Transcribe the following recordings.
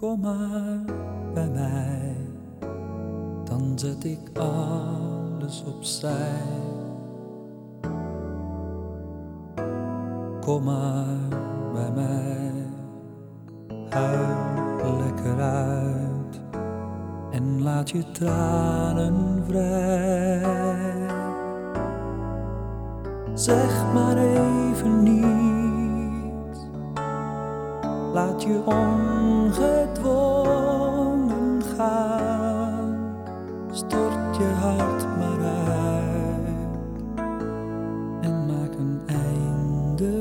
kom maar bij mij, dan zet ik alles opzij. Kom maar bij mij, huil lekker uit en laat je tranen vrij. Zeg maar even niet, laat je ongedwongen stort je hart maar uit en maak een einde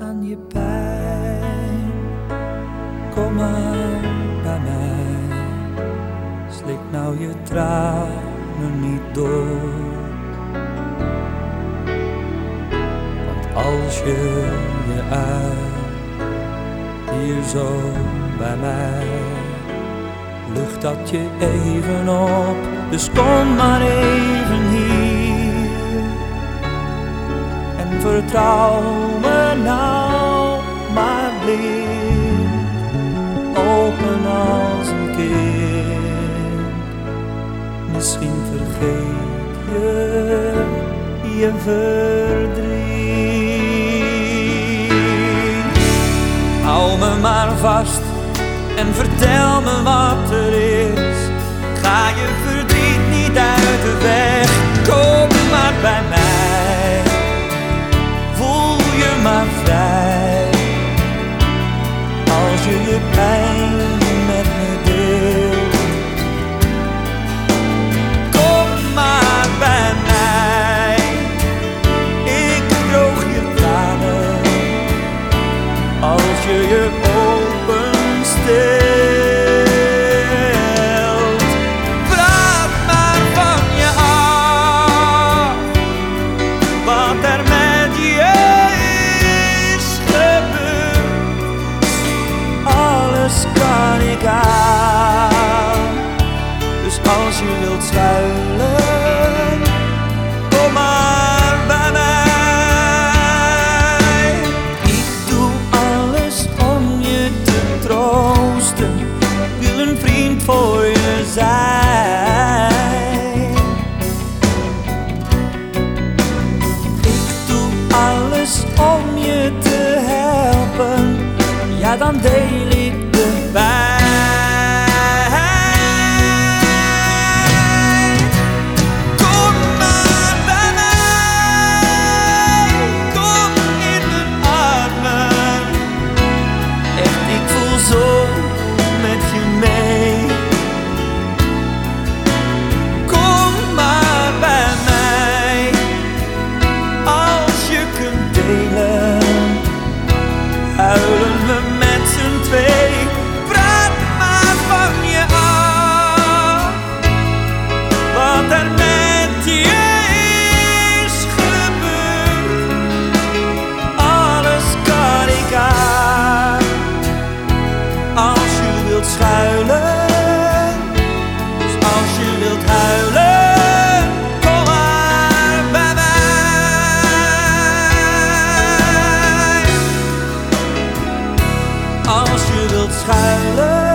aan je pijn. Kom maar bij mij, slik nou je tranen niet door. Want als je je uit hier zo bij mij, lucht dat je even op. Dus kom maar even hier en vertrouw me nou maar blind, open als een kind. Misschien vergeet je je verdriet. Hou me maar vast en vertel me wat er. Ga je verdriet Kom maar bij mij, kom in mijn armen. Echt, ik voel zo met je mee. Kom maar bij mij, als je kunt delen. Als je wilt schuilen.